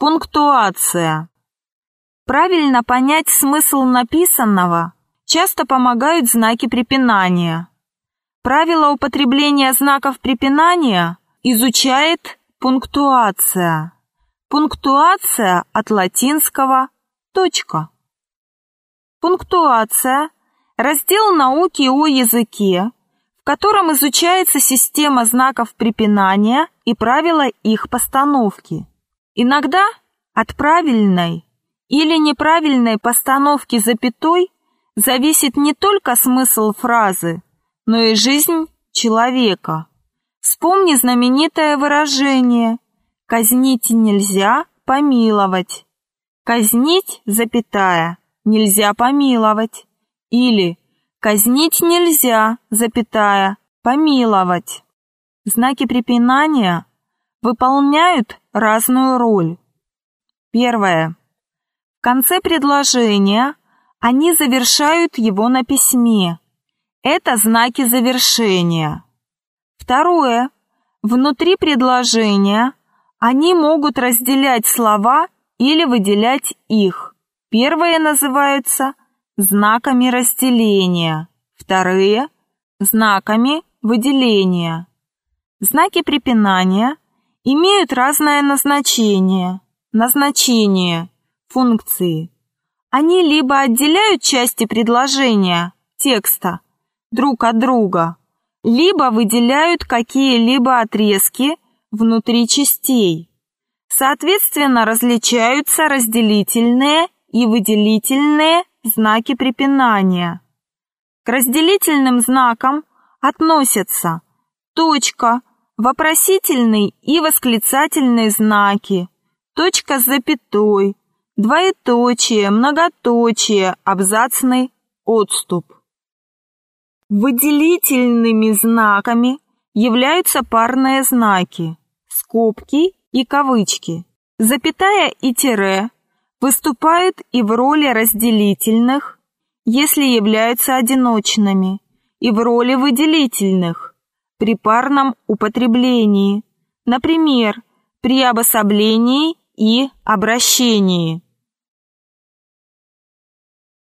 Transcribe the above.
Пунктуация. Правильно понять смысл написанного часто помогают знаки препинания. Правила употребления знаков препинания изучает пунктуация. Пунктуация от латинского «точка». Пунктуация – раздел науки о языке, в котором изучается система знаков препинания и правила их постановки. Иногда от правильной или неправильной постановки запятой зависит не только смысл фразы, но и жизнь человека. Вспомни знаменитое выражение «казнить нельзя, помиловать». Казнить, запятая, нельзя помиловать. Или казнить нельзя, запятая, помиловать. Знаки препинания выполняют разную роль. Первое. В конце предложения они завершают его на письме. Это знаки завершения. Второе. Внутри предложения они могут разделять слова или выделять их. Первые называются знаками разделения, вторые – знаками выделения. Знаки препинания имеют разное назначение, назначение, функции. Они либо отделяют части предложения, текста, друг от друга, либо выделяют какие-либо отрезки внутри частей. Соответственно, различаются разделительные и выделительные знаки препинания. К разделительным знакам относятся точка, вопросительный и восклицательные знаки, точка с запятой, двоеточие, многоточие, абзацный отступ. Выделительными знаками являются парные знаки, скобки и кавычки. Запятая и тире выступают и в роли разделительных, если являются одиночными, и в роли выделительных, при парном употреблении, например, при обособлении и обращении.